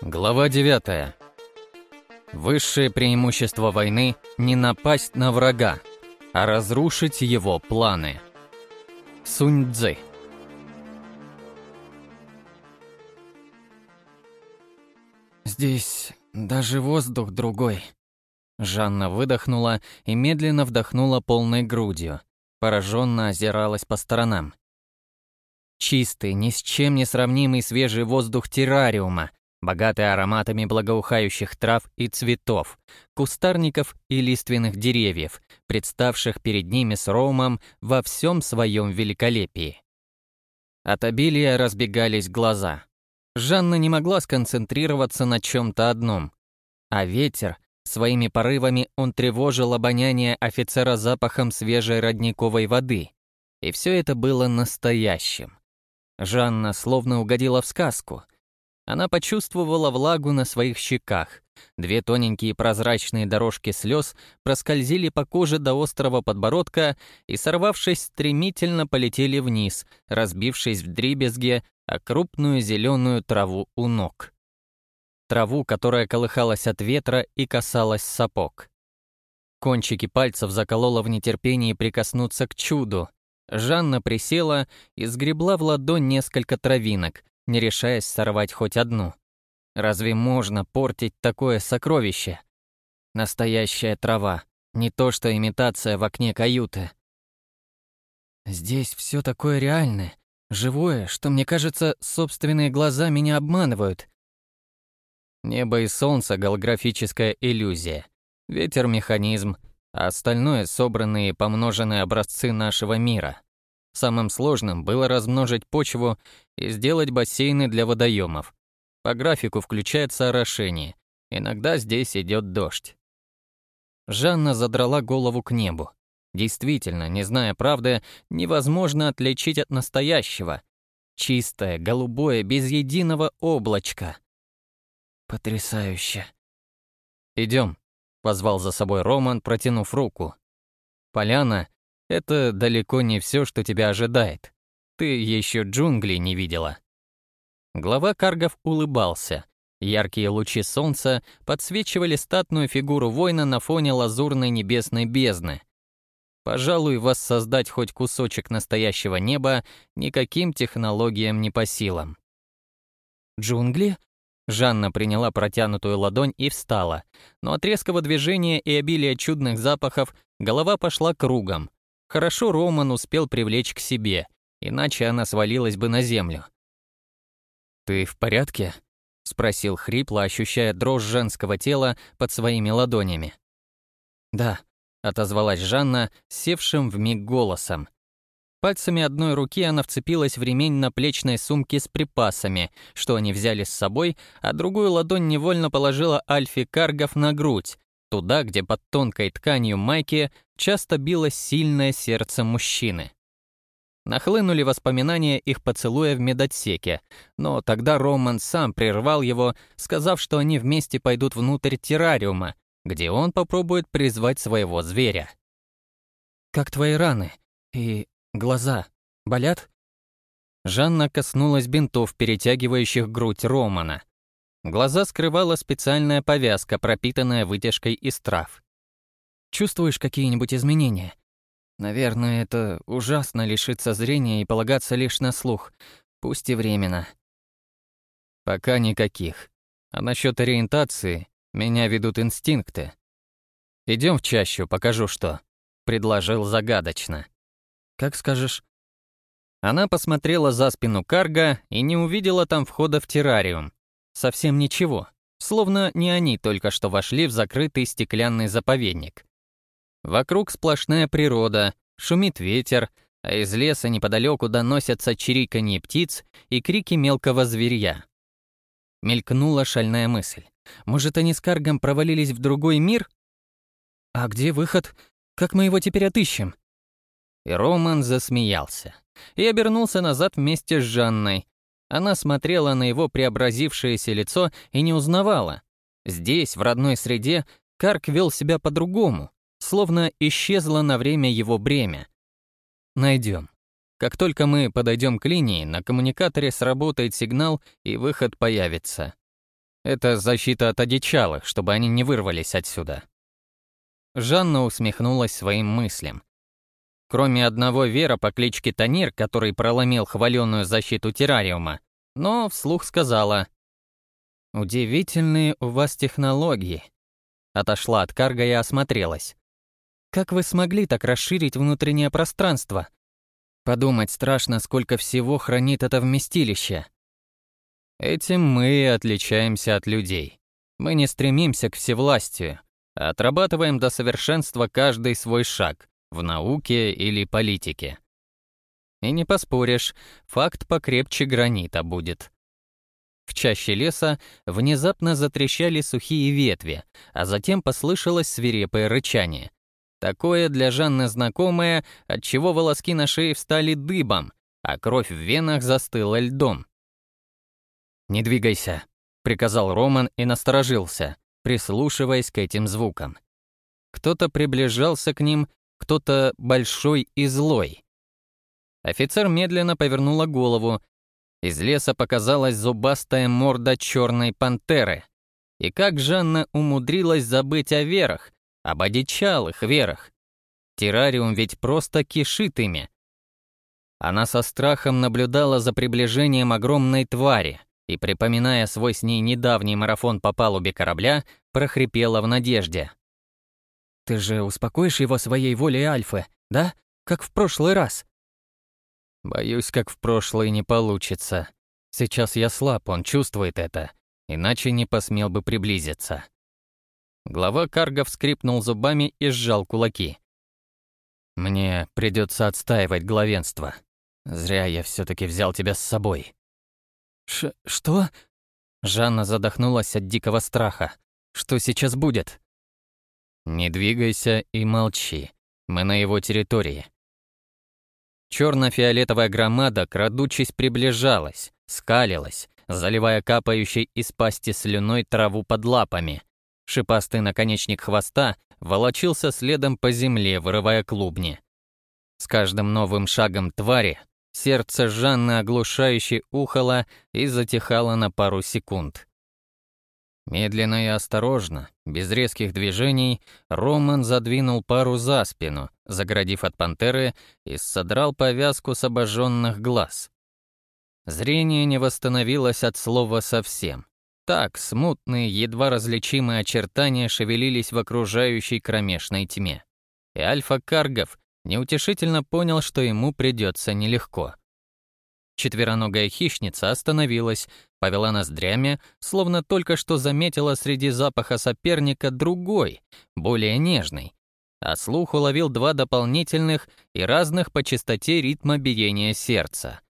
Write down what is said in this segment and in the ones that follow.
Глава 9. Высшее преимущество войны – не напасть на врага, а разрушить его планы. Сунь Цзы. Здесь даже воздух другой. Жанна выдохнула и медленно вдохнула полной грудью. Пораженно озиралась по сторонам. Чистый, ни с чем не сравнимый свежий воздух террариума, богатый ароматами благоухающих трав и цветов, кустарников и лиственных деревьев, представших перед ними с Ромом во всем своем великолепии. От обилия разбегались глаза. Жанна не могла сконцентрироваться на чем-то одном. А ветер, своими порывами он тревожил обоняние офицера запахом свежей родниковой воды. И все это было настоящим. Жанна словно угодила в сказку. Она почувствовала влагу на своих щеках. Две тоненькие прозрачные дорожки слез проскользили по коже до острого подбородка и, сорвавшись, стремительно полетели вниз, разбившись в дребезге о крупную зеленую траву у ног. Траву, которая колыхалась от ветра и касалась сапог. Кончики пальцев заколола в нетерпении прикоснуться к чуду, Жанна присела и сгребла в ладонь несколько травинок, не решаясь сорвать хоть одну. Разве можно портить такое сокровище? Настоящая трава, не то что имитация в окне каюты. Здесь все такое реальное, живое, что, мне кажется, собственные глаза меня обманывают. Небо и солнце — голографическая иллюзия. Ветер — механизм, а остальное — собранные и помноженные образцы нашего мира. Самым сложным было размножить почву и сделать бассейны для водоемов. По графику включается орошение. Иногда здесь идет дождь. Жанна задрала голову к небу. Действительно, не зная правды, невозможно отличить от настоящего. Чистое, голубое, без единого облачка. Потрясающе. Идем, позвал за собой Роман, протянув руку. Поляна — это далеко не все, что тебя ожидает. Ты еще джунгли не видела. Глава Каргов улыбался. Яркие лучи солнца подсвечивали статную фигуру воина на фоне лазурной небесной бездны. Пожалуй, воссоздать хоть кусочек настоящего неба никаким технологиям не по силам. «Джунгли?» Жанна приняла протянутую ладонь и встала, но от резкого движения и обилия чудных запахов голова пошла кругом. Хорошо Роман успел привлечь к себе, иначе она свалилась бы на землю. «Ты в порядке?» — спросил хрипло, ощущая дрожь женского тела под своими ладонями. «Да», — отозвалась Жанна, севшим вмиг голосом. Пальцами одной руки она вцепилась в ремень на плечной сумке с припасами, что они взяли с собой, а другую ладонь невольно положила Альфи Каргов на грудь, туда, где под тонкой тканью майки часто билось сильное сердце мужчины. Нахлынули воспоминания их поцелуя в медотсеке, но тогда Роман сам прервал его, сказав, что они вместе пойдут внутрь террариума, где он попробует призвать своего зверя. «Как твои раны? И Глаза болят?» Жанна коснулась бинтов, перетягивающих грудь Романа. Глаза скрывала специальная повязка, пропитанная вытяжкой из трав. «Чувствуешь какие-нибудь изменения?» «Наверное, это ужасно лишиться зрения и полагаться лишь на слух, пусть и временно». «Пока никаких. А насчет ориентации меня ведут инстинкты. Идем в чащу, покажу что», — предложил загадочно. «Как скажешь». Она посмотрела за спину Карга и не увидела там входа в террариум. Совсем ничего, словно не они только что вошли в закрытый стеклянный заповедник. Вокруг сплошная природа, шумит ветер, а из леса неподалеку доносятся чириканье птиц и крики мелкого зверья. Мелькнула шальная мысль. Может, они с Каргом провалились в другой мир? А где выход? Как мы его теперь отыщем? И Роман засмеялся. И обернулся назад вместе с Жанной. Она смотрела на его преобразившееся лицо и не узнавала. Здесь, в родной среде, Карк вел себя по-другому, словно исчезло на время его бремя. Найдем. Как только мы подойдем к линии, на коммуникаторе сработает сигнал, и выход появится. Это защита от одичалых, чтобы они не вырвались отсюда. Жанна усмехнулась своим мыслям. Кроме одного Вера по кличке Танир, который проломил хваленную защиту террариума, но вслух сказала «Удивительные у вас технологии». Отошла от карга и осмотрелась. «Как вы смогли так расширить внутреннее пространство? Подумать страшно, сколько всего хранит это вместилище». Этим мы отличаемся от людей. Мы не стремимся к всевластию, а отрабатываем до совершенства каждый свой шаг в науке или политике. И не поспоришь, факт покрепче гранита будет. В чаще леса внезапно затрещали сухие ветви, а затем послышалось свирепое рычание. Такое для Жанны знакомое, отчего волоски на шее встали дыбом, а кровь в венах застыла льдом. «Не двигайся», — приказал Роман и насторожился, прислушиваясь к этим звукам. Кто-то приближался к ним, кто-то большой и злой. Офицер медленно повернула голову. Из леса показалась зубастая морда черной пантеры. И как Жанна умудрилась забыть о верах, об одичалых верах. Террариум ведь просто кишит ими. Она со страхом наблюдала за приближением огромной твари и, припоминая свой с ней недавний марафон по палубе корабля, прохрипела в надежде. «Ты же успокоишь его своей волей Альфы, да? Как в прошлый раз?» «Боюсь, как в прошлый не получится. Сейчас я слаб, он чувствует это, иначе не посмел бы приблизиться». Глава Каргов скрипнул зубами и сжал кулаки. «Мне придется отстаивать главенство. Зря я все таки взял тебя с собой. Ш что? Жанна задохнулась от дикого страха. Что сейчас будет? Не двигайся и молчи. Мы на его территории. Черно-фиолетовая громада, крадучись, приближалась, скалилась, заливая капающей из пасти слюной траву под лапами. Шипастый наконечник хвоста волочился следом по земле, вырывая клубни. С каждым новым шагом твари Сердце Жанны оглушающе ухало и затихало на пару секунд. Медленно и осторожно, без резких движений, Роман задвинул пару за спину, заградив от пантеры, и содрал повязку с обожженных глаз. Зрение не восстановилось от слова совсем. Так, смутные, едва различимые очертания шевелились в окружающей кромешной тьме. И Альфа-Каргов неутешительно понял, что ему придется нелегко. Четвероногая хищница остановилась, повела ноздрями, словно только что заметила среди запаха соперника другой, более нежный, а слух уловил два дополнительных и разных по частоте ритма биения сердца.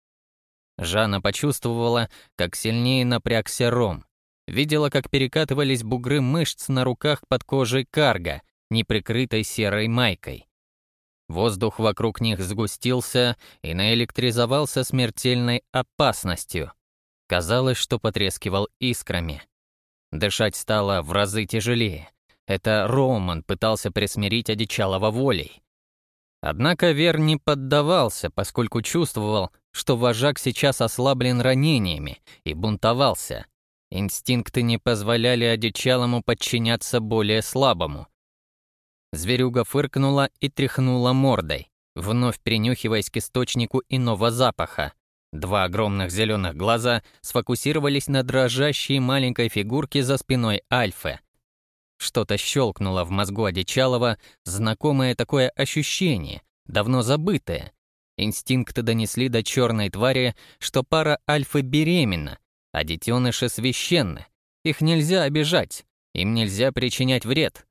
Жанна почувствовала, как сильнее напрягся ром, видела, как перекатывались бугры мышц на руках под кожей карга, неприкрытой серой майкой. Воздух вокруг них сгустился и наэлектризовался смертельной опасностью. Казалось, что потрескивал искрами. Дышать стало в разы тяжелее. Это Роман пытался присмирить одичалого волей. Однако Вер не поддавался, поскольку чувствовал, что вожак сейчас ослаблен ранениями и бунтовался. Инстинкты не позволяли одичалому подчиняться более слабому. Зверюга фыркнула и тряхнула мордой, вновь принюхиваясь к источнику иного запаха. Два огромных зеленых глаза сфокусировались на дрожащей маленькой фигурке за спиной Альфы. Что-то щелкнуло в мозгу Одичалова, знакомое такое ощущение, давно забытое. Инстинкты донесли до черной твари, что пара Альфы беременна, а детеныши священны. Их нельзя обижать, им нельзя причинять вред.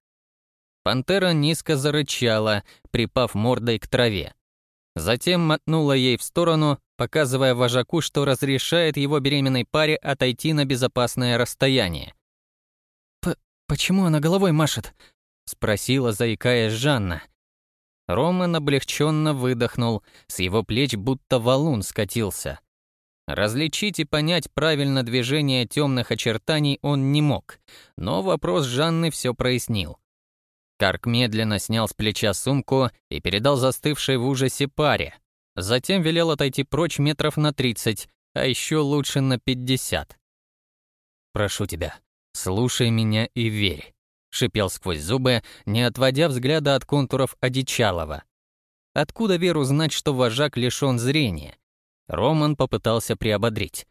Пантера низко зарычала, припав мордой к траве. Затем мотнула ей в сторону, показывая вожаку, что разрешает его беременной паре отойти на безопасное расстояние. «Почему она головой машет?» — спросила, заикаясь Жанна. Роман облегченно выдохнул, с его плеч будто валун скатился. Различить и понять правильно движение темных очертаний он не мог, но вопрос Жанны все прояснил. Карк медленно снял с плеча сумку и передал застывшей в ужасе паре. Затем велел отойти прочь метров на 30, а еще лучше на 50. «Прошу тебя, слушай меня и верь», — шипел сквозь зубы, не отводя взгляда от контуров Одичалова. Откуда Веру знать, что вожак лишён зрения? Роман попытался приободрить.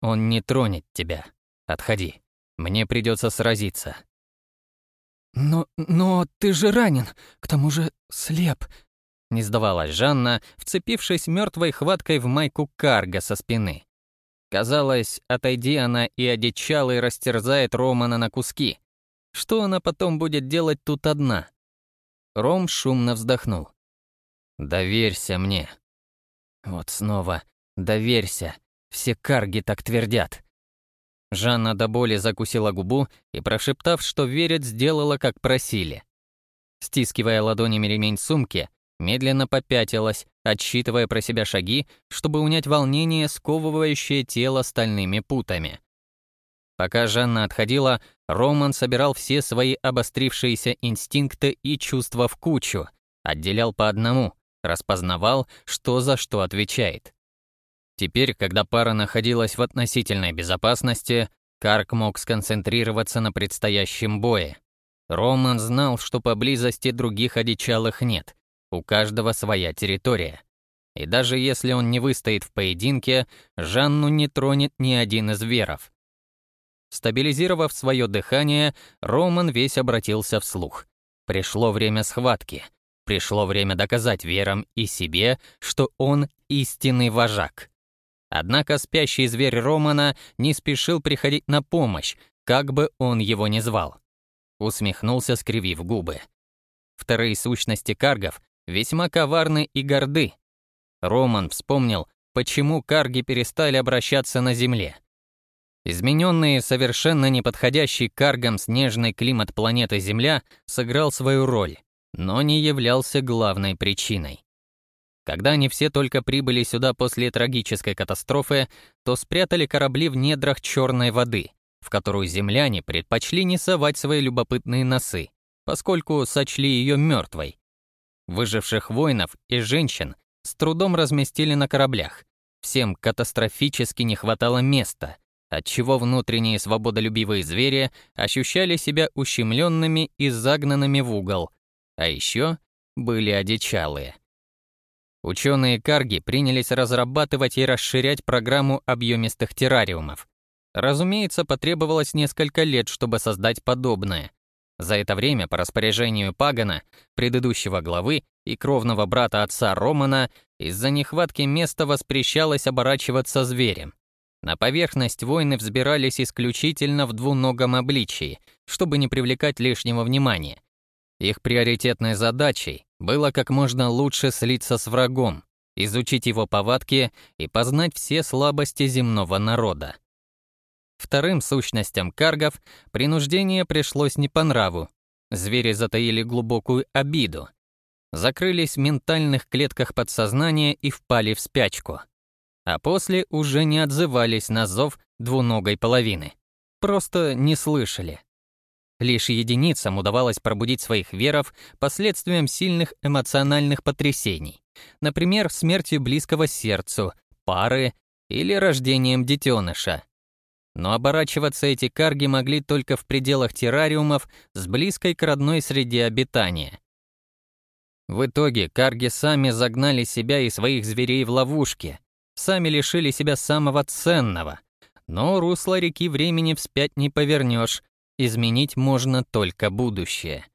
«Он не тронет тебя. Отходи. Мне придется сразиться». «Но... но ты же ранен, к тому же слеп», — не сдавалась Жанна, вцепившись мертвой хваткой в майку карга со спины. Казалось, отойди она и одичала и растерзает Романа на куски. Что она потом будет делать тут одна? Ром шумно вздохнул. «Доверься мне». Вот снова «доверься». Все карги так твердят. Жанна до боли закусила губу и, прошептав, что верит, сделала, как просили. Стискивая ладонями ремень сумки, медленно попятилась, отсчитывая про себя шаги, чтобы унять волнение, сковывающее тело стальными путами. Пока Жанна отходила, Роман собирал все свои обострившиеся инстинкты и чувства в кучу, отделял по одному, распознавал, что за что отвечает. Теперь, когда пара находилась в относительной безопасности, Карк мог сконцентрироваться на предстоящем бое. Роман знал, что поблизости других одичалых нет, у каждого своя территория. И даже если он не выстоит в поединке, Жанну не тронет ни один из веров. Стабилизировав свое дыхание, Роман весь обратился вслух. Пришло время схватки. Пришло время доказать верам и себе, что он истинный вожак. Однако спящий зверь Романа не спешил приходить на помощь, как бы он его ни звал. Усмехнулся, скривив губы. Вторые сущности каргов весьма коварны и горды. Роман вспомнил, почему карги перестали обращаться на земле. Измененный, совершенно неподходящий каргам снежный климат планеты Земля сыграл свою роль, но не являлся главной причиной. Когда они все только прибыли сюда после трагической катастрофы, то спрятали корабли в недрах черной воды, в которую земляне предпочли не совать свои любопытные носы, поскольку сочли ее мертвой. Выживших воинов и женщин с трудом разместили на кораблях. Всем катастрофически не хватало места, отчего внутренние свободолюбивые звери ощущали себя ущемленными и загнанными в угол, а еще были одичалые. Ученые Карги принялись разрабатывать и расширять программу объемистых террариумов. Разумеется, потребовалось несколько лет, чтобы создать подобное. За это время по распоряжению Пагана, предыдущего главы и кровного брата отца Романа, из-за нехватки места воспрещалось оборачиваться зверем. На поверхность воины взбирались исключительно в двуногом обличии, чтобы не привлекать лишнего внимания. Их приоритетной задачей было как можно лучше слиться с врагом, изучить его повадки и познать все слабости земного народа. Вторым сущностям каргов принуждение пришлось не по нраву. Звери затаили глубокую обиду. Закрылись в ментальных клетках подсознания и впали в спячку. А после уже не отзывались на зов двуногой половины. Просто не слышали. Лишь единицам удавалось пробудить своих веров последствиям сильных эмоциональных потрясений, например, смертью близкого сердцу, пары или рождением детеныша. Но оборачиваться эти карги могли только в пределах террариумов с близкой к родной среде обитания. В итоге карги сами загнали себя и своих зверей в ловушки, сами лишили себя самого ценного. Но русло реки времени вспять не повернешь, изменить можно только будущее.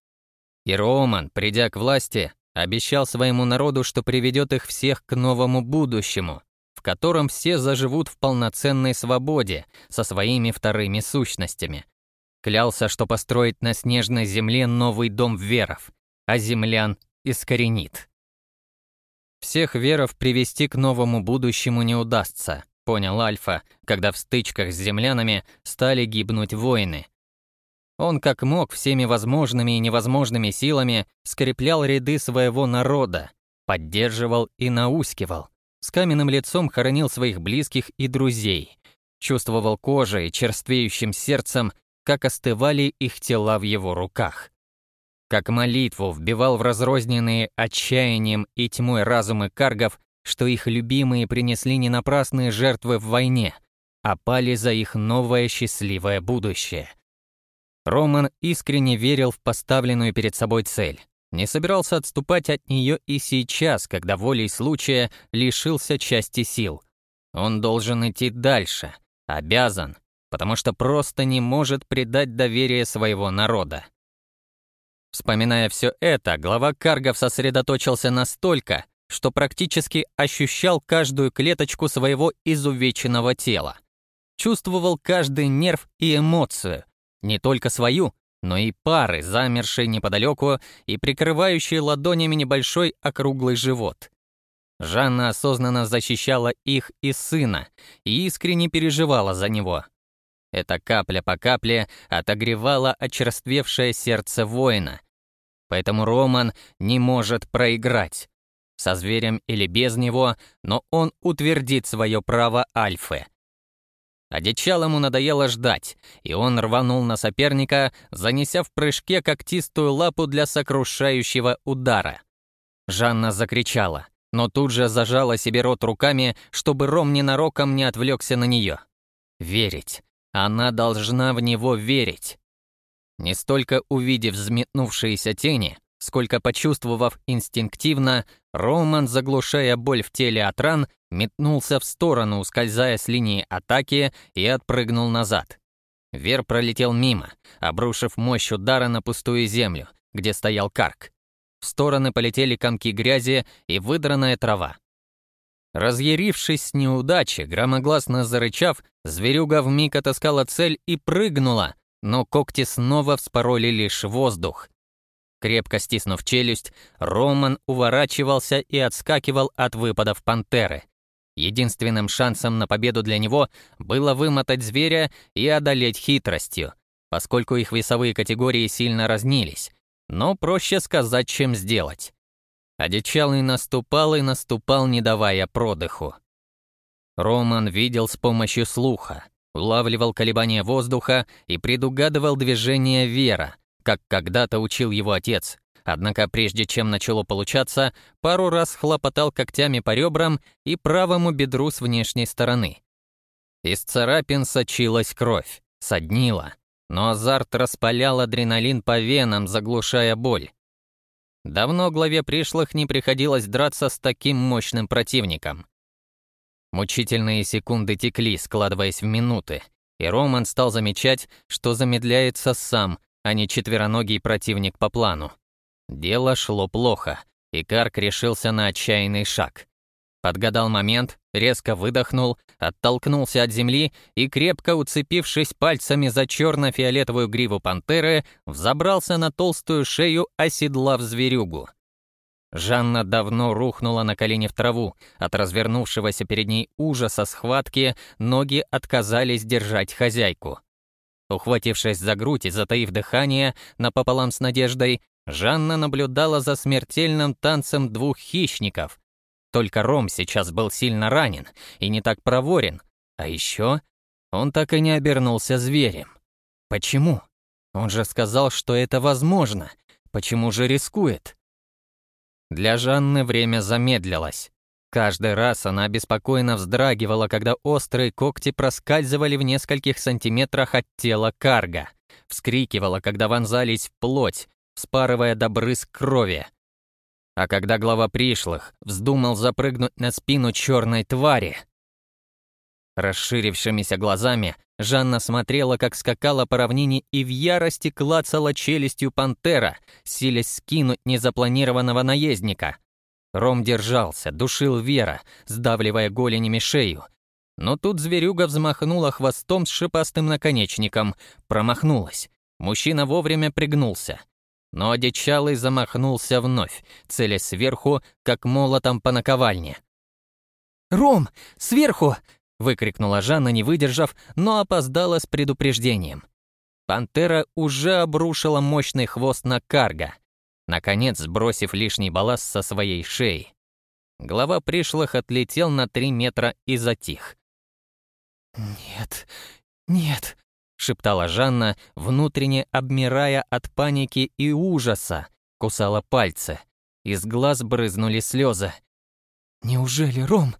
И Роман, придя к власти, обещал своему народу, что приведет их всех к новому будущему, в котором все заживут в полноценной свободе со своими вторыми сущностями. Клялся, что построит на снежной земле новый дом веров, а землян искоренит. Всех веров привести к новому будущему не удастся, понял Альфа, когда в стычках с землянами стали гибнуть воины, он как мог всеми возможными и невозможными силами скреплял ряды своего народа, поддерживал и наускивал. С каменным лицом хоронил своих близких и друзей. Чувствовал кожей, черствеющим сердцем, как остывали их тела в его руках. Как молитву вбивал в разрозненные отчаянием и тьмой разумы каргов, что их любимые принесли не напрасные жертвы в войне, а пали за их новое счастливое будущее — Роман искренне верил в поставленную перед собой цель. Не собирался отступать от нее и сейчас, когда волей случая лишился части сил. Он должен идти дальше, обязан, потому что просто не может предать доверие своего народа. Вспоминая все это, глава Каргов сосредоточился настолько, что практически ощущал каждую клеточку своего изувеченного тела. Чувствовал каждый нерв и эмоцию, не только свою, но и пары, замершие неподалеку и прикрывающие ладонями небольшой округлый живот. Жанна осознанно защищала их и сына и искренне переживала за него. Эта капля по капле отогревала очерствевшее сердце воина. Поэтому Роман не может проиграть. Со зверем или без него, но он утвердит свое право альфы. Одичалому надоело ждать, и он рванул на соперника, занеся в прыжке когтистую лапу для сокрушающего удара. Жанна закричала, но тут же зажала себе рот руками, чтобы Ром ненароком не отвлекся на нее. Верить. Она должна в него верить. Не столько увидев взметнувшиеся тени, сколько почувствовав инстинктивно, Роман, заглушая боль в теле от ран, метнулся в сторону, ускользая с линии атаки и отпрыгнул назад. Вер пролетел мимо, обрушив мощь удара на пустую землю, где стоял карк. В стороны полетели комки грязи и выдранная трава. Разъярившись с неудачи, громогласно зарычав, зверюга вмиг отыскала цель и прыгнула, но когти снова вспороли лишь воздух. Крепко стиснув челюсть, Роман уворачивался и отскакивал от выпадов пантеры. Единственным шансом на победу для него было вымотать зверя и одолеть хитростью, поскольку их весовые категории сильно разнились, но проще сказать, чем сделать. Одичалый наступал и наступал, не давая продыху. Роман видел с помощью слуха, улавливал колебания воздуха и предугадывал движение Вера, как когда-то учил его отец. Однако прежде чем начало получаться, пару раз хлопотал когтями по ребрам и правому бедру с внешней стороны. Из царапин сочилась кровь, соднила, но азарт распалял адреналин по венам, заглушая боль. Давно главе пришлых не приходилось драться с таким мощным противником. Мучительные секунды текли, складываясь в минуты, и Роман стал замечать, что замедляется сам, а не четвероногий противник по плану. Дело шло плохо, и Карк решился на отчаянный шаг. Подгадал момент, резко выдохнул, оттолкнулся от земли и, крепко уцепившись пальцами за черно-фиолетовую гриву пантеры, взобрался на толстую шею, оседлав зверюгу. Жанна давно рухнула на колени в траву. От развернувшегося перед ней ужаса схватки ноги отказались держать хозяйку. Ухватившись за грудь и затаив дыхание напополам с надеждой, Жанна наблюдала за смертельным танцем двух хищников. Только Ром сейчас был сильно ранен и не так проворен. А еще он так и не обернулся зверем. Почему? Он же сказал, что это возможно. Почему же рискует? Для Жанны время замедлилось. Каждый раз она беспокойно вздрагивала, когда острые когти проскальзывали в нескольких сантиметрах от тела карга. Вскрикивала, когда вонзались в плоть, вспарывая до брызг крови. А когда глава пришлых вздумал запрыгнуть на спину черной твари... Расширившимися глазами Жанна смотрела, как скакала по равнине и в ярости клацала челюстью пантера, силясь скинуть незапланированного наездника — Ром держался, душил Вера, сдавливая голенями шею. Но тут зверюга взмахнула хвостом с шипастым наконечником, промахнулась. Мужчина вовремя пригнулся. Но одичалый замахнулся вновь, целясь сверху, как молотом по наковальне. «Ром, сверху!» — выкрикнула Жанна, не выдержав, но опоздала с предупреждением. Пантера уже обрушила мощный хвост на карга наконец сбросив лишний балласт со своей шеи. Глава пришлых отлетел на три метра и затих. «Нет, нет», — шептала Жанна, внутренне обмирая от паники и ужаса, кусала пальцы. Из глаз брызнули слезы. «Неужели Ром?»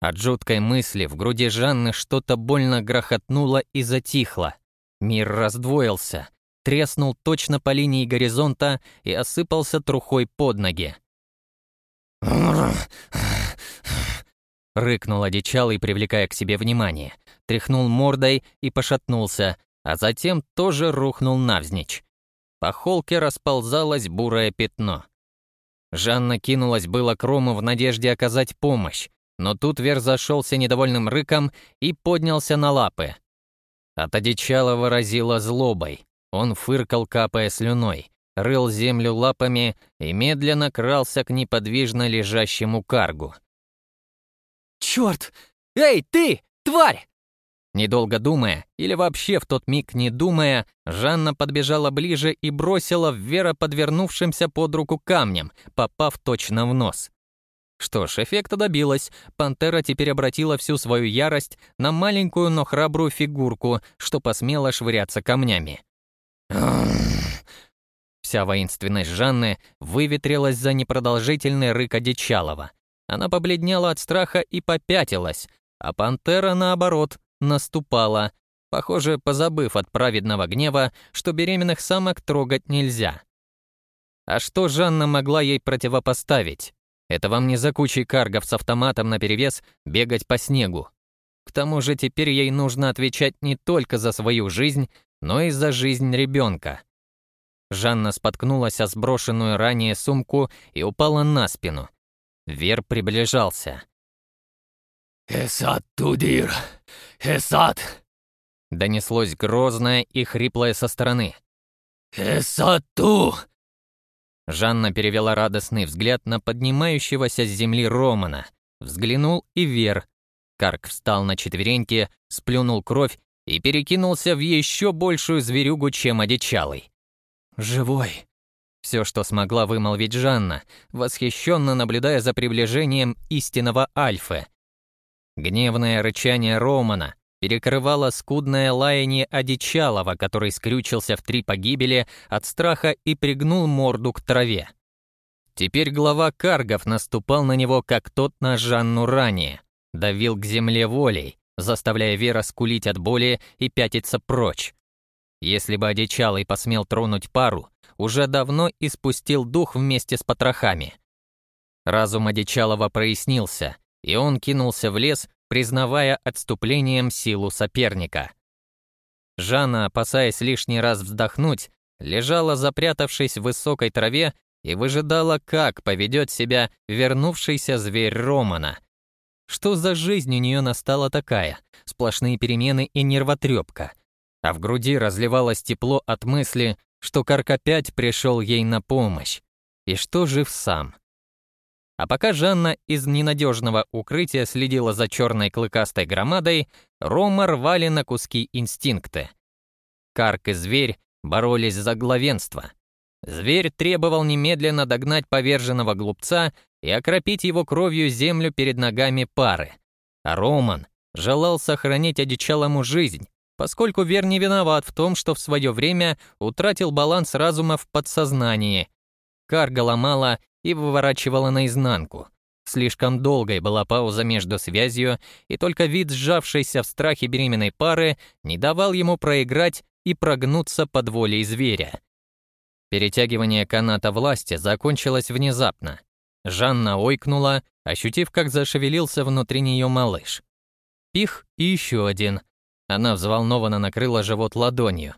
От жуткой мысли в груди Жанны что-то больно грохотнуло и затихло. Мир раздвоился, треснул точно по линии горизонта и осыпался трухой под ноги. Рыкнул одичалый, привлекая к себе внимание, тряхнул мордой и пошатнулся, а затем тоже рухнул навзничь. По холке расползалось бурое пятно. Жанна кинулась было к Рому в надежде оказать помощь, но тут Вер зашелся недовольным рыком и поднялся на лапы. От одичала выразило злобой. Он фыркал, капая слюной, рыл землю лапами и медленно крался к неподвижно лежащему каргу. «Чёрт! Эй, ты, тварь!» Недолго думая, или вообще в тот миг не думая, Жанна подбежала ближе и бросила в Вера подвернувшимся под руку камнем, попав точно в нос. Что ж, эффекта добилась. Пантера теперь обратила всю свою ярость на маленькую, но храбрую фигурку, что посмела швыряться камнями. Вся воинственность Жанны выветрилась за непродолжительный рык Одичалова. Она побледнела от страха и попятилась, а пантера, наоборот, наступала, похоже, позабыв от праведного гнева, что беременных самок трогать нельзя. А что Жанна могла ей противопоставить? Это вам не за кучей каргов с автоматом наперевес бегать по снегу. К тому же теперь ей нужно отвечать не только за свою жизнь, но и за жизнь ребенка. Жанна споткнулась о сброшенную ранее сумку и упала на спину. Вер приближался. «Эсат Тудир! Эсат!» Донеслось грозное и хриплое со стороны. «Эсату!» Жанна перевела радостный взгляд на поднимающегося с земли Романа. Взглянул и Вер. Карк встал на четвереньки, сплюнул кровь и перекинулся в еще большую зверюгу, чем одичалый. «Живой!» Все, что смогла вымолвить Жанна, восхищенно наблюдая за приближением истинного Альфы. Гневное рычание Романа перекрывало скудное лаяние одичалого, который скрючился в три погибели от страха и пригнул морду к траве. Теперь глава каргов наступал на него, как тот на Жанну ранее, давил к земле волей, заставляя Вера скулить от боли и пятиться прочь. Если бы одичалый посмел тронуть пару, уже давно испустил дух вместе с потрохами. Разум одичалого прояснился, и он кинулся в лес, признавая отступлением силу соперника. Жанна, опасаясь лишний раз вздохнуть, лежала, запрятавшись в высокой траве, и выжидала, как поведет себя вернувшийся зверь Романа. Что за жизнь у нее настала такая? Сплошные перемены и нервотрепка. А в груди разливалось тепло от мысли, что Карк опять пришел ей на помощь. И что жив сам? А пока Жанна из ненадежного укрытия следила за черной клыкастой громадой, Рома рвали на куски инстинкты. Карк и зверь боролись за главенство. Зверь требовал немедленно догнать поверженного глупца и окропить его кровью землю перед ногами пары. А Роман желал сохранить одичалому жизнь, поскольку Вер не виноват в том, что в свое время утратил баланс разума в подсознании. Карга ломала и выворачивала наизнанку. Слишком долгой была пауза между связью, и только вид сжавшейся в страхе беременной пары не давал ему проиграть и прогнуться под волей зверя. Перетягивание каната власти закончилось внезапно. Жанна ойкнула, ощутив, как зашевелился внутри нее малыш. Пих и еще один. Она взволнованно накрыла живот ладонью.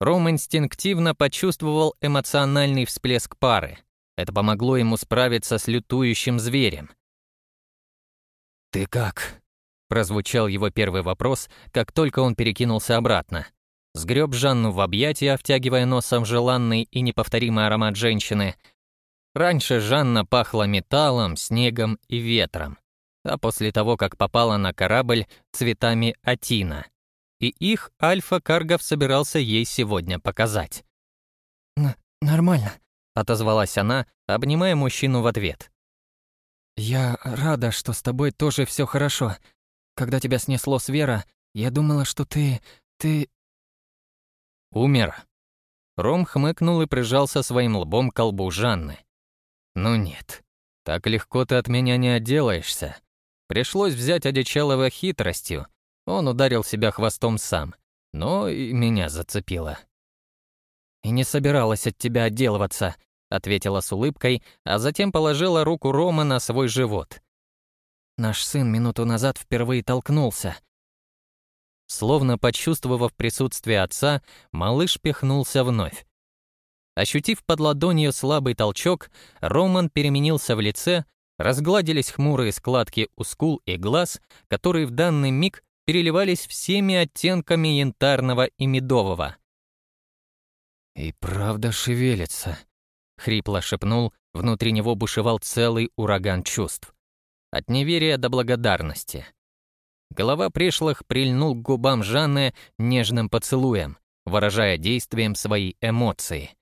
Ром инстинктивно почувствовал эмоциональный всплеск пары. Это помогло ему справиться с лютующим зверем. «Ты как?» — прозвучал его первый вопрос, как только он перекинулся обратно. Сгреб Жанну в объятия, втягивая носом желанный и неповторимый аромат женщины. Раньше Жанна пахла металлом, снегом и ветром, а после того, как попала на корабль, цветами атина. И их Альфа Каргов собирался ей сегодня показать. Н «Нормально», — отозвалась она, обнимая мужчину в ответ. «Я рада, что с тобой тоже все хорошо. Когда тебя снесло с Вера, я думала, что ты... ты...» «Умер». Ром хмыкнул и прижался своим лбом к колбу Жанны. «Ну нет, так легко ты от меня не отделаешься. Пришлось взять одичалого хитростью. Он ударил себя хвостом сам, но и меня зацепило. и не собиралась от тебя отделываться», ответила с улыбкой, а затем положила руку Рома на свой живот. Наш сын минуту назад впервые толкнулся. Словно почувствовав присутствие отца, малыш пихнулся вновь. Ощутив под ладонью слабый толчок, Роман переменился в лице, разгладились хмурые складки у скул и глаз, которые в данный миг переливались всеми оттенками янтарного и медового. «И правда шевелится», — хрипло шепнул, внутри него бушевал целый ураган чувств. От неверия до благодарности. Голова пришлых прильнул к губам Жанны нежным поцелуем, выражая действием свои эмоции.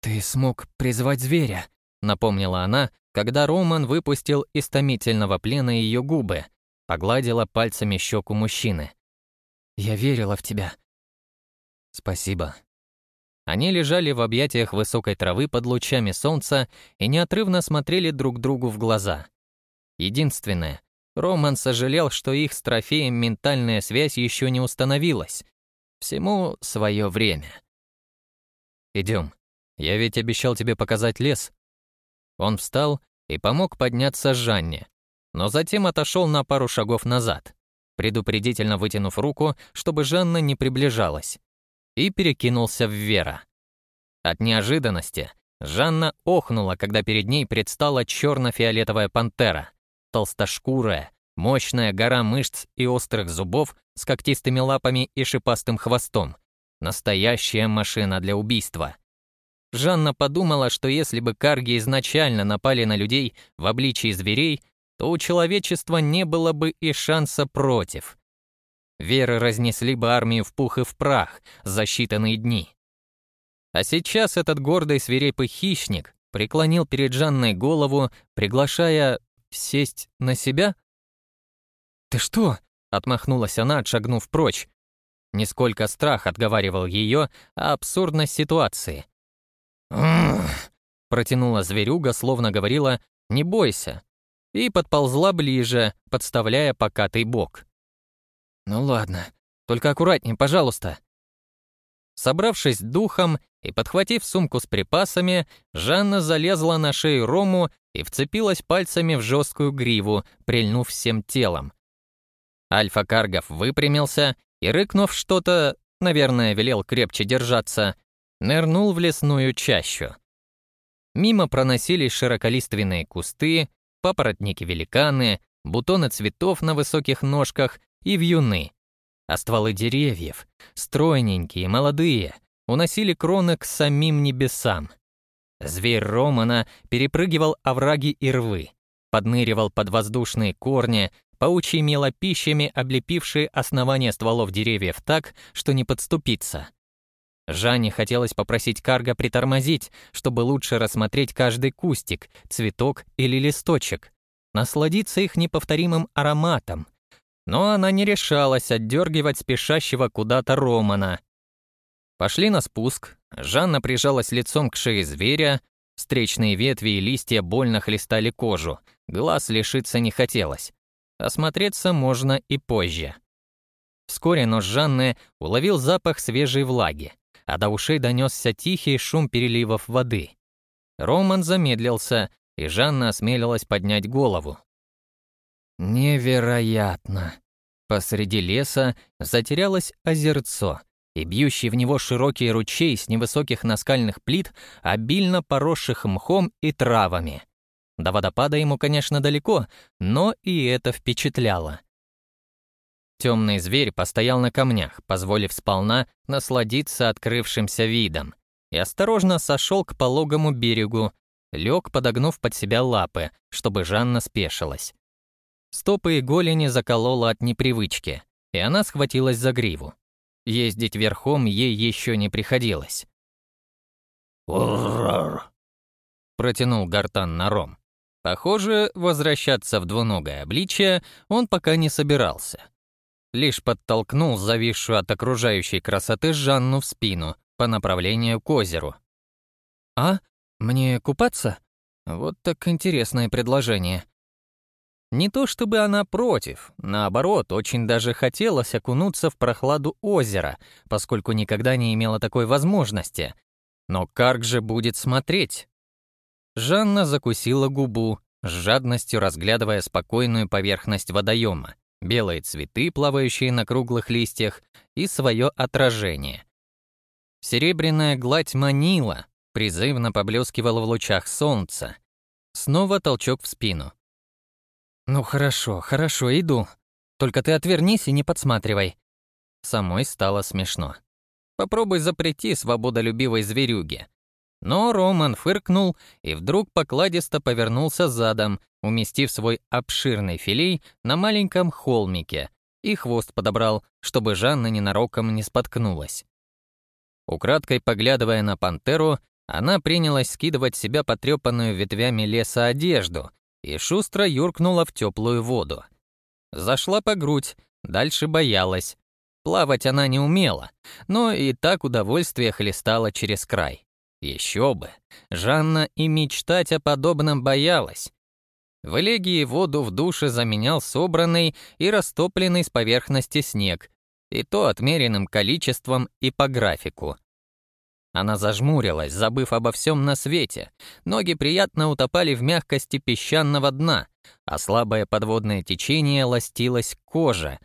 «Ты смог призвать зверя», — напомнила она, когда Роман выпустил из томительного плена ее губы, погладила пальцами щеку мужчины. «Я верила в тебя». «Спасибо». Они лежали в объятиях высокой травы под лучами солнца и неотрывно смотрели друг другу в глаза. Единственное, Роман сожалел, что их с трофеем ментальная связь еще не установилась. Всему свое время. Идем. Я ведь обещал тебе показать лес». Он встал и помог подняться Жанне, но затем отошел на пару шагов назад, предупредительно вытянув руку, чтобы Жанна не приближалась, и перекинулся в Вера. От неожиданности Жанна охнула, когда перед ней предстала черно-фиолетовая пантера, толстошкурая, мощная гора мышц и острых зубов с когтистыми лапами и шипастым хвостом. Настоящая машина для убийства. Жанна подумала, что если бы карги изначально напали на людей в обличии зверей, то у человечества не было бы и шанса против. Веры разнесли бы армию в пух и в прах за считанные дни. А сейчас этот гордый свирепый хищник преклонил перед Жанной голову, приглашая сесть на себя? «Ты что?» — отмахнулась она, отшагнув прочь. Нисколько страх отговаривал ее, а абсурдность ситуации. Протянула зверюга, словно говорила «не бойся», и подползла ближе, подставляя покатый бок. «Ну ладно, только аккуратнее, пожалуйста». Собравшись духом и подхватив сумку с припасами, Жанна залезла на шею Рому и вцепилась пальцами в жесткую гриву, прильнув всем телом. Альфа-каргов выпрямился и, рыкнув что-то, наверное, велел крепче держаться, нырнул в лесную чащу. Мимо проносились широколиственные кусты, папоротники-великаны, бутоны цветов на высоких ножках и вьюны. А стволы деревьев, стройненькие, молодые, уносили кроны к самим небесам. Зверь Романа перепрыгивал овраги и рвы, подныривал под воздушные корни, паучьими лапищами облепившие основания стволов деревьев так, что не подступиться. Жанне хотелось попросить Карга притормозить, чтобы лучше рассмотреть каждый кустик, цветок или листочек, насладиться их неповторимым ароматом. Но она не решалась отдергивать спешащего куда-то Романа. Пошли на спуск, Жанна прижалась лицом к шее зверя, встречные ветви и листья больно хлестали кожу, глаз лишиться не хотелось. Осмотреться можно и позже. Вскоре нос Жанны уловил запах свежей влаги а до ушей донесся тихий шум переливов воды. Роман замедлился, и Жанна осмелилась поднять голову. Невероятно! Посреди леса затерялось озерцо, и бьющий в него широкий ручей с невысоких наскальных плит, обильно поросших мхом и травами. До водопада ему, конечно, далеко, но и это впечатляло. Темный зверь постоял на камнях, позволив сполна насладиться открывшимся видом, и осторожно сошел к пологому берегу, лег, подогнув под себя лапы, чтобы Жанна спешилась. Стопы и голени заколола от непривычки, и она схватилась за гриву. Ездить верхом ей еще не приходилось. «Уррр!» — протянул гортан на ром. Похоже, возвращаться в двуногое обличие он пока не собирался лишь подтолкнул зависшую от окружающей красоты Жанну в спину по направлению к озеру. «А? Мне купаться? Вот так интересное предложение». Не то чтобы она против, наоборот, очень даже хотелось окунуться в прохладу озера, поскольку никогда не имела такой возможности. Но Карк же будет смотреть. Жанна закусила губу, с жадностью разглядывая спокойную поверхность водоема, белые цветы, плавающие на круглых листьях, и свое отражение. Серебряная гладь манила, призывно поблескивала в лучах солнца. Снова толчок в спину. «Ну хорошо, хорошо, иду. Только ты отвернись и не подсматривай». Самой стало смешно. Попробуй запрети свободолюбивой зверюге. Но Роман фыркнул и вдруг покладисто повернулся задом, уместив свой обширный филей на маленьком холмике, и хвост подобрал, чтобы Жанна ненароком не споткнулась. Украдкой поглядывая на пантеру, она принялась скидывать себя потрепанную ветвями леса одежду, и шустро юркнула в теплую воду. Зашла по грудь, дальше боялась. Плавать она не умела, но и так удовольствие хлестало через край. Еще бы, Жанна и мечтать о подобном боялась. В элегии воду в душе заменял собранный и растопленный с поверхности снег, и то отмеренным количеством и по графику. Она зажмурилась, забыв обо всем на свете. Ноги приятно утопали в мягкости песчаного дна, а слабое подводное течение ластилось к коже.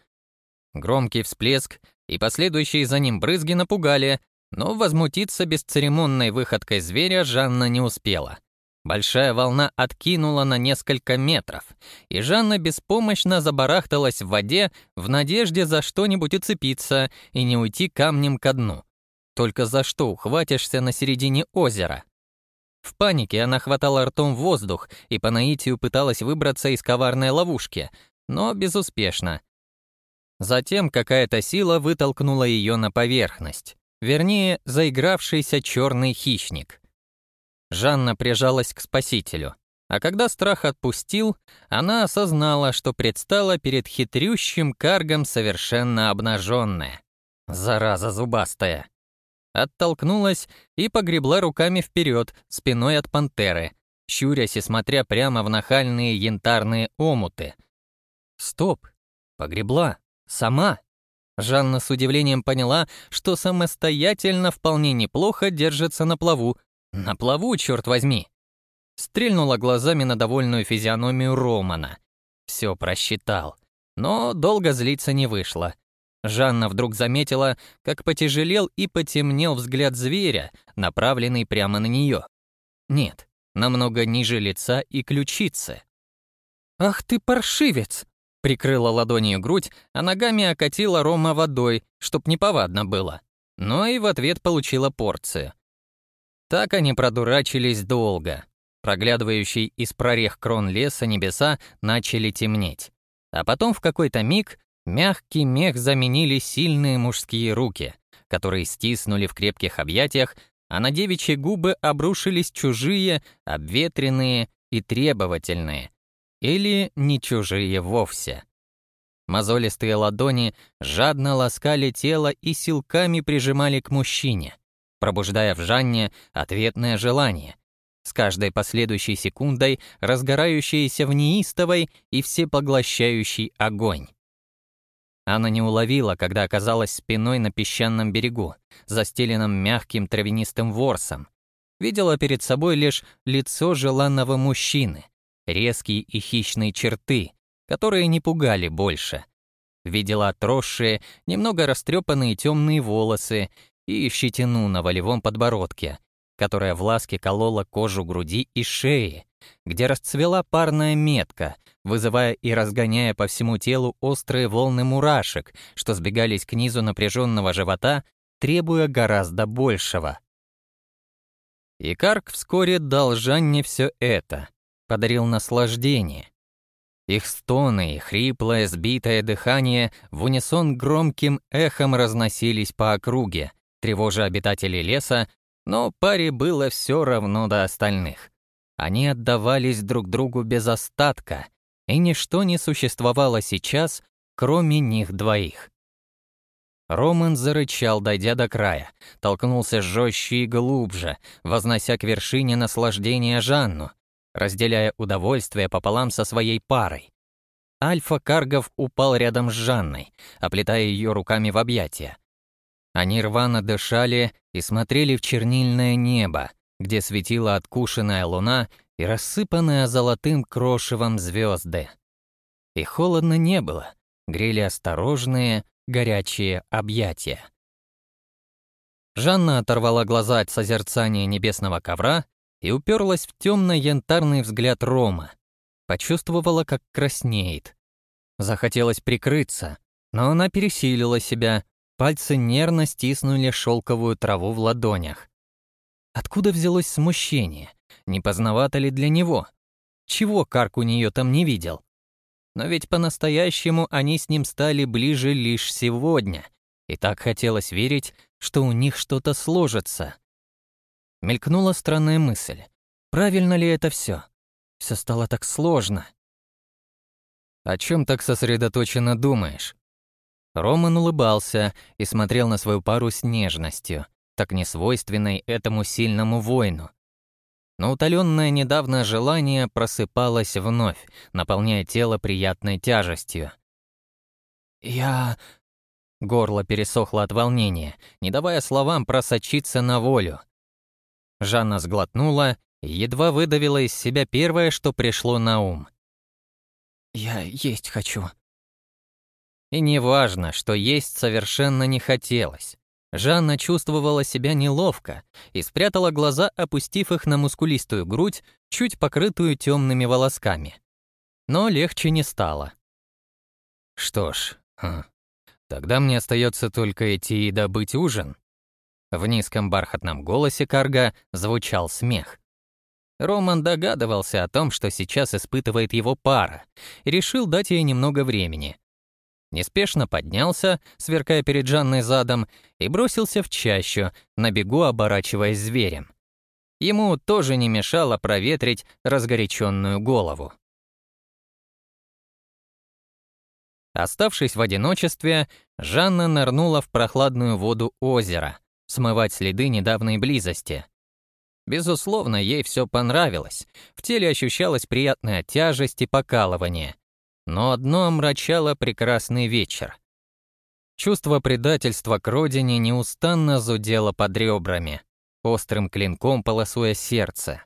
Громкий всплеск и последующие за ним брызги напугали, но возмутиться бесцеремонной выходкой зверя Жанна не успела. Большая волна откинула на несколько метров, и Жанна беспомощно забарахталась в воде в надежде за что-нибудь уцепиться и не уйти камнем ко дну. Только за что ухватишься на середине озера? В панике она хватала ртом воздух и по наитию пыталась выбраться из коварной ловушки, но безуспешно. Затем какая-то сила вытолкнула ее на поверхность, вернее, заигравшийся черный хищник. Жанна прижалась к спасителю, а когда страх отпустил, она осознала, что предстала перед хитрющим каргом совершенно обнаженная. Зараза зубастая оттолкнулась и погребла руками вперед, спиной от пантеры, щурясь и смотря прямо в нахальные янтарные омуты. Стоп! Погребла! Сама! Жанна с удивлением поняла, что самостоятельно вполне неплохо держится на плаву. На плаву, черт возьми! Стрельнула глазами на довольную физиономию Романа. Все просчитал. Но долго злиться не вышло. Жанна вдруг заметила, как потяжелел и потемнел взгляд зверя, направленный прямо на нее. Нет, намного ниже лица и ключицы. «Ах ты паршивец!» Прикрыла ладонью грудь, а ногами окатила Рома водой, чтоб неповадно было. Но и в ответ получила порцию. Так они продурачились долго. Проглядывающие из прорех крон леса небеса начали темнеть. А потом в какой-то миг Мягкий мех заменили сильные мужские руки, которые стиснули в крепких объятиях, а на девичьи губы обрушились чужие, обветренные и требовательные. Или не чужие вовсе. Мозолистые ладони жадно ласкали тело и силками прижимали к мужчине, пробуждая в Жанне ответное желание, с каждой последующей секундой разгорающееся в неистовой и всепоглощающий огонь. Она не уловила, когда оказалась спиной на песчаном берегу, застеленном мягким травянистым ворсом. Видела перед собой лишь лицо желанного мужчины, резкие и хищные черты, которые не пугали больше. Видела отросшие, немного растрепанные темные волосы и щетину на волевом подбородке, которая в ласке колола кожу груди и шеи, где расцвела парная метка, вызывая и разгоняя по всему телу острые волны мурашек, что сбегались к низу напряженного живота, требуя гораздо большего. Икарк вскоре дал Жанне все это, подарил наслаждение. Их стоны и хриплое, сбитое дыхание в унисон громким эхом разносились по округе, тревожа обитателей леса, но паре было все равно до остальных. Они отдавались друг другу без остатка, и ничто не существовало сейчас, кроме них двоих. Роман зарычал, дойдя до края, толкнулся жестче и глубже, вознося к вершине наслаждения Жанну, разделяя удовольствие пополам со своей парой. Альфа Каргов упал рядом с Жанной, оплетая ее руками в объятия. Они рвано дышали и смотрели в чернильное небо, где светила откушенная луна и рассыпанная золотым крошевом звезды. И холодно не было, грели осторожные, горячие объятия. Жанна оторвала глаза от созерцания небесного ковра и уперлась в темно-янтарный взгляд Рома. Почувствовала, как краснеет. Захотелось прикрыться, но она пересилила себя, пальцы нервно стиснули шелковую траву в ладонях. Откуда взялось смущение? Не поздновато ли для него? Чего Карк у нее там не видел? Но ведь по-настоящему они с ним стали ближе лишь сегодня, и так хотелось верить, что у них что-то сложится. Мелькнула странная мысль. Правильно ли это все? Все стало так сложно. О чем так сосредоточенно думаешь? Роман улыбался и смотрел на свою пару с нежностью, так несвойственной этому сильному воину. Но утоленное недавно желание просыпалось вновь, наполняя тело приятной тяжестью. «Я...» Горло пересохло от волнения, не давая словам просочиться на волю. Жанна сглотнула и едва выдавила из себя первое, что пришло на ум. «Я есть хочу». И неважно, что есть совершенно не хотелось. Жанна чувствовала себя неловко и спрятала глаза, опустив их на мускулистую грудь, чуть покрытую темными волосками. Но легче не стало. Что ж, хм, тогда мне остается только идти и добыть ужин. В низком бархатном голосе Карга звучал смех. Роман догадывался о том, что сейчас испытывает его пара, и решил дать ей немного времени. Неспешно поднялся, сверкая перед Жанной задом, и бросился в чащу, на бегу оборачиваясь зверем. Ему тоже не мешало проветрить разгоряченную голову. Оставшись в одиночестве, Жанна нырнула в прохладную воду озера, смывать следы недавней близости. Безусловно, ей все понравилось. В теле ощущалась приятная тяжесть и покалывание. Но одно омрачало прекрасный вечер. Чувство предательства к родине неустанно зудело под ребрами, острым клинком полосуя сердце.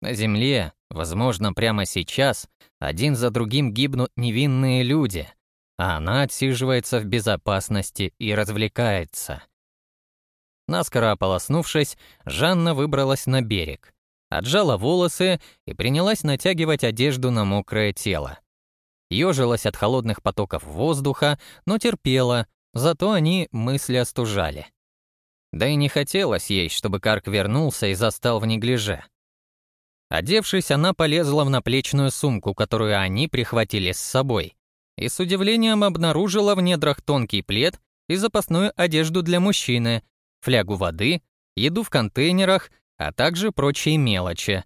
На земле, возможно, прямо сейчас, один за другим гибнут невинные люди, а она отсиживается в безопасности и развлекается. Наскоро ополоснувшись, Жанна выбралась на берег, отжала волосы и принялась натягивать одежду на мокрое тело. Ёжилась от холодных потоков воздуха, но терпела, зато они мысли остужали. Да и не хотелось ей, чтобы Карк вернулся и застал в неглиже. Одевшись, она полезла в наплечную сумку, которую они прихватили с собой, и с удивлением обнаружила в недрах тонкий плед и запасную одежду для мужчины, флягу воды, еду в контейнерах, а также прочие мелочи.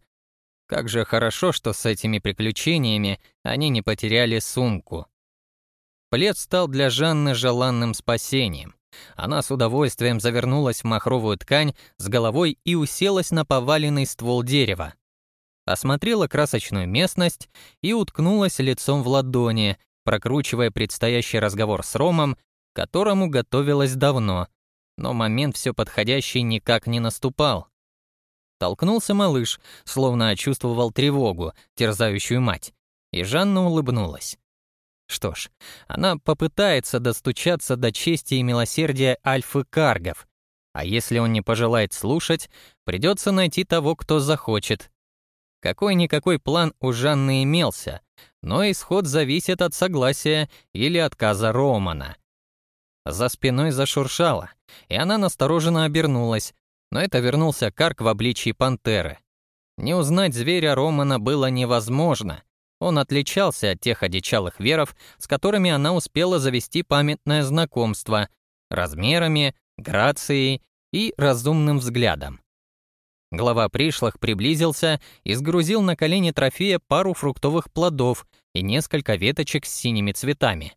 Как же хорошо, что с этими приключениями они не потеряли сумку. Плед стал для Жанны желанным спасением. Она с удовольствием завернулась в махровую ткань с головой и уселась на поваленный ствол дерева. Осмотрела красочную местность и уткнулась лицом в ладони, прокручивая предстоящий разговор с Ромом, к которому готовилась давно, но момент все подходящий никак не наступал. Толкнулся малыш, словно чувствовал тревогу, терзающую мать, и Жанна улыбнулась. Что ж, она попытается достучаться до чести и милосердия Альфы Каргов, а если он не пожелает слушать, придется найти того, кто захочет. Какой-никакой план у Жанны имелся, но исход зависит от согласия или отказа Романа. За спиной зашуршало, и она настороженно обернулась, но это вернулся Карк в обличии пантеры. Не узнать зверя Романа было невозможно. Он отличался от тех одичалых веров, с которыми она успела завести памятное знакомство, размерами, грацией и разумным взглядом. Глава пришлых приблизился и сгрузил на колени трофея пару фруктовых плодов и несколько веточек с синими цветами.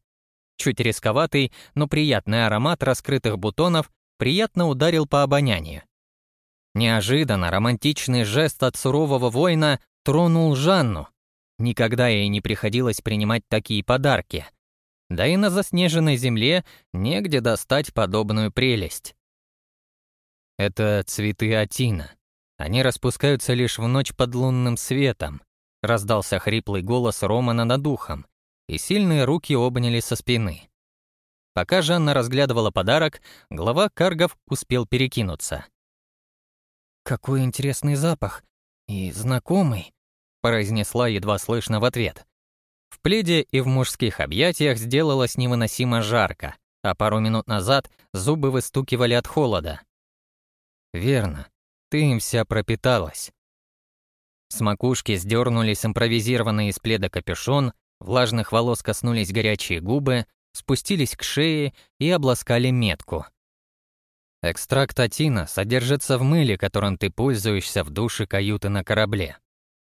Чуть рисковатый, но приятный аромат раскрытых бутонов приятно ударил по обонянию. Неожиданно романтичный жест от сурового воина тронул Жанну. никогда ей не приходилось принимать такие подарки. Да и на заснеженной земле негде достать подобную прелесть. Это цветы Атина. Они распускаются лишь в ночь под лунным светом. Раздался хриплый голос Романа над ухом, и сильные руки обняли со спины. Пока Жанна разглядывала подарок, глава каргов успел перекинуться. «Какой интересный запах! И знакомый!» — произнесла едва слышно в ответ. В пледе и в мужских объятиях сделалось невыносимо жарко, а пару минут назад зубы выстукивали от холода. «Верно, ты им вся пропиталась». С макушки сдернулись импровизированный из пледа капюшон, влажных волос коснулись горячие губы, спустились к шее и обласкали метку. Экстракт атина содержится в мыле, которым ты пользуешься в душе каюты на корабле.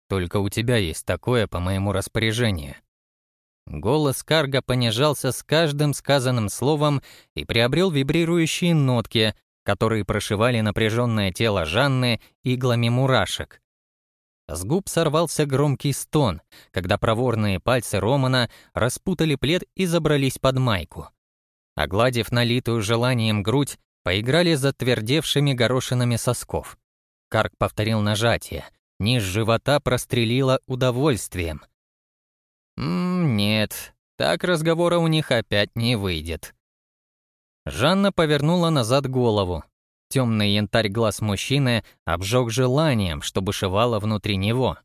Только у тебя есть такое по моему распоряжению. Голос Карга понижался с каждым сказанным словом и приобрел вибрирующие нотки, которые прошивали напряженное тело Жанны иглами мурашек. С губ сорвался громкий стон, когда проворные пальцы Романа распутали плед и забрались под майку. Огладив налитую желанием грудь, поиграли затвердевшими горошинами сосков. Карк повторил нажатие. Низ живота прострелило удовольствием. «Ммм, нет, так разговора у них опять не выйдет». Жанна повернула назад голову, Темный янтарь глаз мужчины обжег желанием, что бушевало внутри него.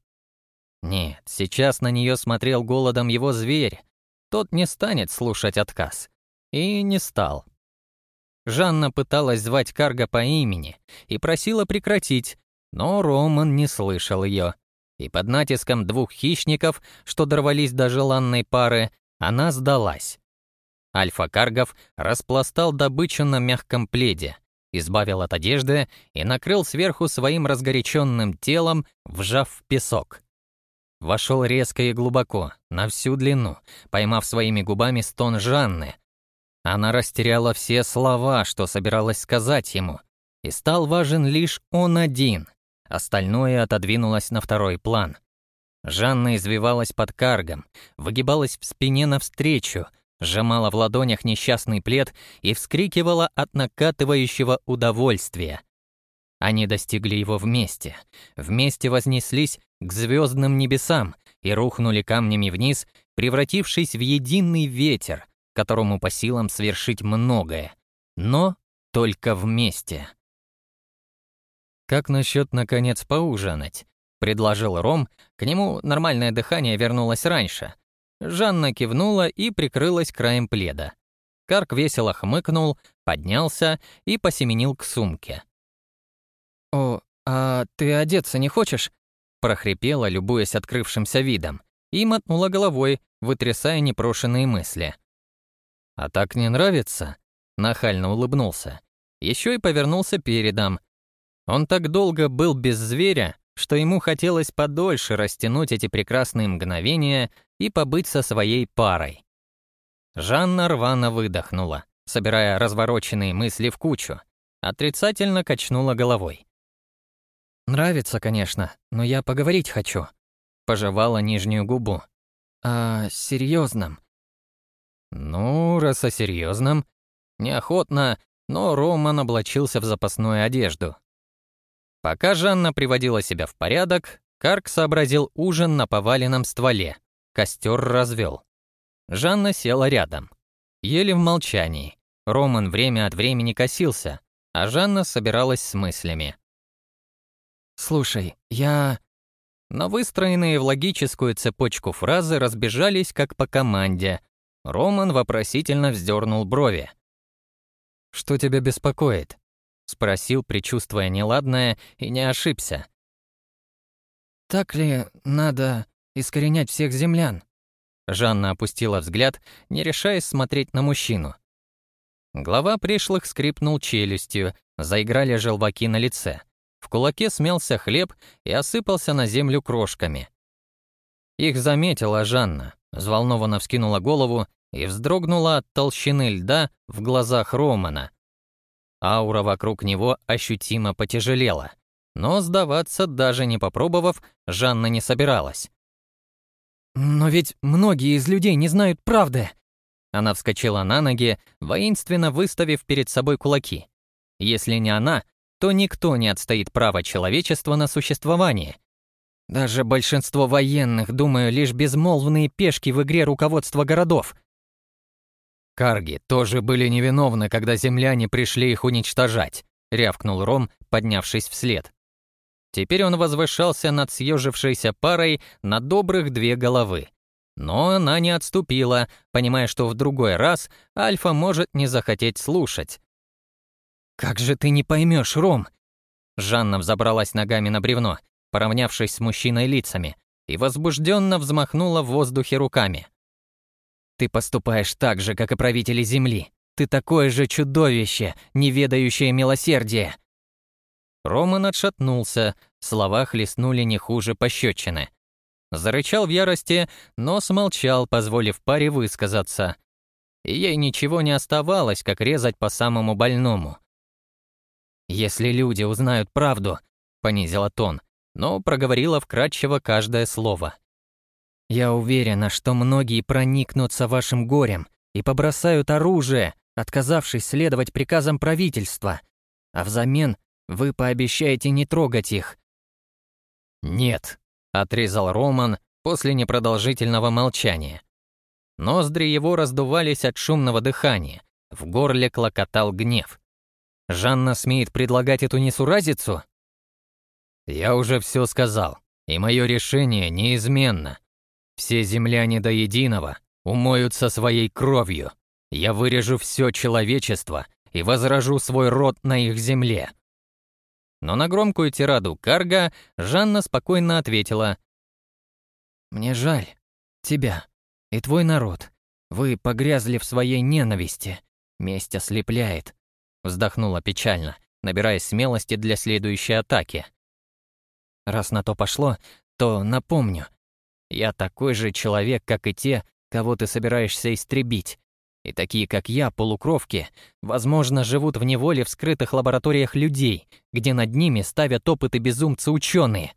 Нет, сейчас на нее смотрел голодом его зверь. Тот не станет слушать отказ. И не стал. Жанна пыталась звать Карга по имени и просила прекратить, но Роман не слышал ее. И под натиском двух хищников, что дорвались до желанной пары, она сдалась. Альфа-каргов распластал добычу на мягком пледе, избавил от одежды и накрыл сверху своим разгоряченным телом, вжав в песок. Вошел резко и глубоко, на всю длину, поймав своими губами стон Жанны. Она растеряла все слова, что собиралась сказать ему, и стал важен лишь он один. Остальное отодвинулось на второй план. Жанна извивалась под каргом, выгибалась в спине навстречу, сжимала в ладонях несчастный плед и вскрикивала от накатывающего удовольствия. Они достигли его вместе, вместе вознеслись к звездным небесам и рухнули камнями вниз, превратившись в единый ветер, которому по силам свершить многое, но только вместе. «Как насчет, наконец, поужинать?» — предложил Ром, к нему нормальное дыхание вернулось раньше — Жанна кивнула и прикрылась краем пледа. Карк весело хмыкнул, поднялся и посеменил к сумке. «О, а ты одеться не хочешь?» прохрипела, любуясь открывшимся видом, и мотнула головой, вытрясая непрошенные мысли. «А так не нравится?» Нахально улыбнулся. Еще и повернулся передом. Он так долго был без зверя, что ему хотелось подольше растянуть эти прекрасные мгновения и побыть со своей парой. Жанна рвано выдохнула, собирая развороченные мысли в кучу, отрицательно качнула головой. «Нравится, конечно, но я поговорить хочу», — пожевала нижнюю губу. «О серьезном». «Ну, раз о серьезном, неохотно, но Роман облачился в запасную одежду, Пока Жанна приводила себя в порядок, Карк сообразил ужин на поваленном стволе. Костер развел. Жанна села рядом. Ели в молчании. Роман время от времени косился, а Жанна собиралась с мыслями. «Слушай, я...» Но выстроенные в логическую цепочку фразы разбежались как по команде. Роман вопросительно вздернул брови. «Что тебя беспокоит?» Спросил, предчувствуя неладное, и не ошибся. «Так ли надо искоренять всех землян?» Жанна опустила взгляд, не решаясь смотреть на мужчину. Глава пришлых скрипнул челюстью, заиграли желваки на лице. В кулаке смелся хлеб и осыпался на землю крошками. Их заметила Жанна, взволнованно вскинула голову и вздрогнула от толщины льда в глазах Романа. Аура вокруг него ощутимо потяжелела. Но сдаваться, даже не попробовав, Жанна не собиралась. Но ведь многие из людей не знают правды. Она вскочила на ноги, воинственно выставив перед собой кулаки. Если не она, то никто не отстоит право человечества на существование. Даже большинство военных, думаю, лишь безмолвные пешки в игре руководства городов. Карги тоже были невиновны, когда земляне пришли их уничтожать, рявкнул Ром, поднявшись вслед. Теперь он возвышался над съежившейся парой на добрых две головы. Но она не отступила, понимая, что в другой раз Альфа может не захотеть слушать. «Как же ты не поймешь, Ром?» Жанна взобралась ногами на бревно, поравнявшись с мужчиной лицами, и возбужденно взмахнула в воздухе руками. «Ты поступаешь так же, как и правители Земли. Ты такое же чудовище, не ведающее милосердия. Роман отшатнулся, слова хлестнули не хуже пощечины. Зарычал в ярости, но смолчал, позволив паре высказаться. Ей ничего не оставалось, как резать по самому больному. «Если люди узнают правду», — понизила тон, но проговорила вкратчиво каждое слово. «Я уверена, что многие проникнутся вашим горем и побросают оружие, отказавшись следовать приказам правительства, а взамен вы пообещаете не трогать их». «Нет», — отрезал Роман после непродолжительного молчания. Ноздри его раздувались от шумного дыхания, в горле клокотал гнев. «Жанна смеет предлагать эту несуразицу?» «Я уже все сказал, и мое решение неизменно. Все земляне до единого умоются своей кровью. Я вырежу все человечество и возражу свой род на их земле. Но на громкую тираду Карга Жанна спокойно ответила. «Мне жаль. Тебя. И твой народ. Вы погрязли в своей ненависти. Месть ослепляет», — вздохнула печально, набираясь смелости для следующей атаки. «Раз на то пошло, то напомню. Я такой же человек, как и те, кого ты собираешься истребить. И такие, как я, полукровки, возможно, живут в неволе в скрытых лабораториях людей, где над ними ставят опыты безумцы-ученые.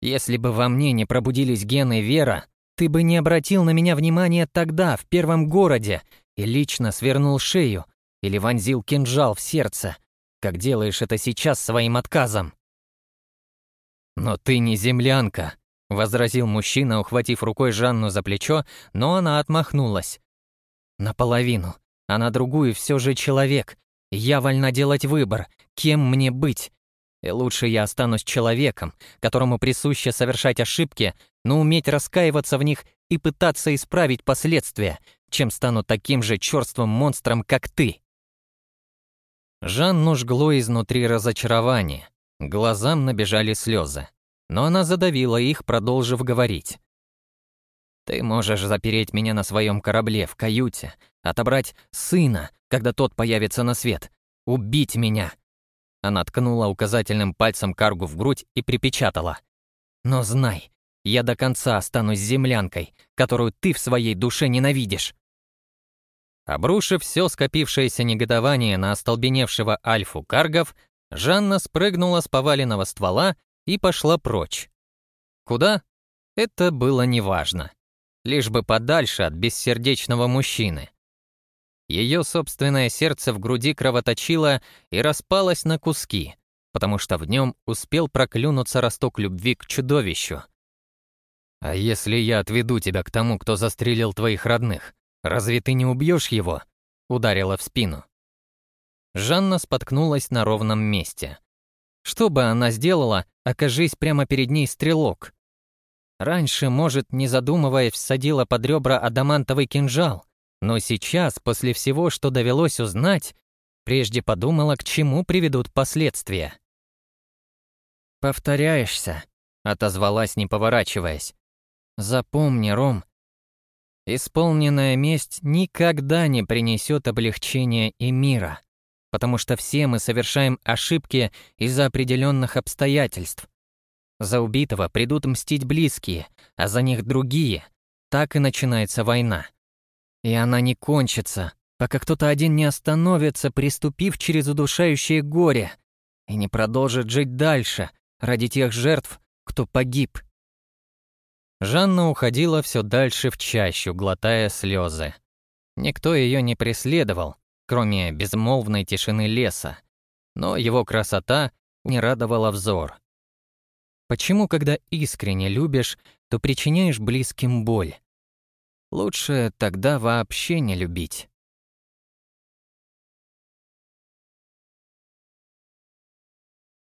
Если бы во мне не пробудились гены вера, ты бы не обратил на меня внимания тогда, в первом городе, и лично свернул шею или вонзил кинжал в сердце, как делаешь это сейчас своим отказом. «Но ты не землянка», — возразил мужчина, ухватив рукой Жанну за плечо, но она отмахнулась. Наполовину, а на другую все же человек. Я вольна делать выбор, кем мне быть. И лучше я останусь человеком, которому присуще совершать ошибки, но уметь раскаиваться в них и пытаться исправить последствия, чем стану таким же черствым монстром, как ты. Жанну жгло изнутри разочарование. Глазам набежали слезы. Но она задавила их, продолжив говорить. Ты можешь запереть меня на своем корабле в каюте, отобрать сына, когда тот появится на свет, убить меня. Она ткнула указательным пальцем Каргу в грудь и припечатала. Но знай, я до конца останусь землянкой, которую ты в своей душе ненавидишь. Обрушив все скопившееся негодование на остолбеневшего Альфу Каргов, Жанна спрыгнула с поваленного ствола и пошла прочь. Куда? Это было неважно лишь бы подальше от бессердечного мужчины. Ее собственное сердце в груди кровоточило и распалось на куски, потому что в нем успел проклюнуться росток любви к чудовищу. «А если я отведу тебя к тому, кто застрелил твоих родных, разве ты не убьешь его?» — ударила в спину. Жанна споткнулась на ровном месте. Что бы она сделала, окажись прямо перед ней стрелок? Раньше, может, не задумываясь, всадила под ребра адамантовый кинжал, но сейчас, после всего, что довелось узнать, прежде подумала, к чему приведут последствия. «Повторяешься», — отозвалась, не поворачиваясь. «Запомни, Ром, исполненная месть никогда не принесет облегчения и мира, потому что все мы совершаем ошибки из-за определенных обстоятельств. За убитого придут мстить близкие, а за них другие. Так и начинается война. И она не кончится, пока кто-то один не остановится, приступив через удушающее горе, и не продолжит жить дальше ради тех жертв, кто погиб. Жанна уходила все дальше в чащу, глотая слезы. Никто ее не преследовал, кроме безмолвной тишины леса, но его красота не радовала взор. Почему, когда искренне любишь, то причиняешь близким боль? Лучше тогда вообще не любить.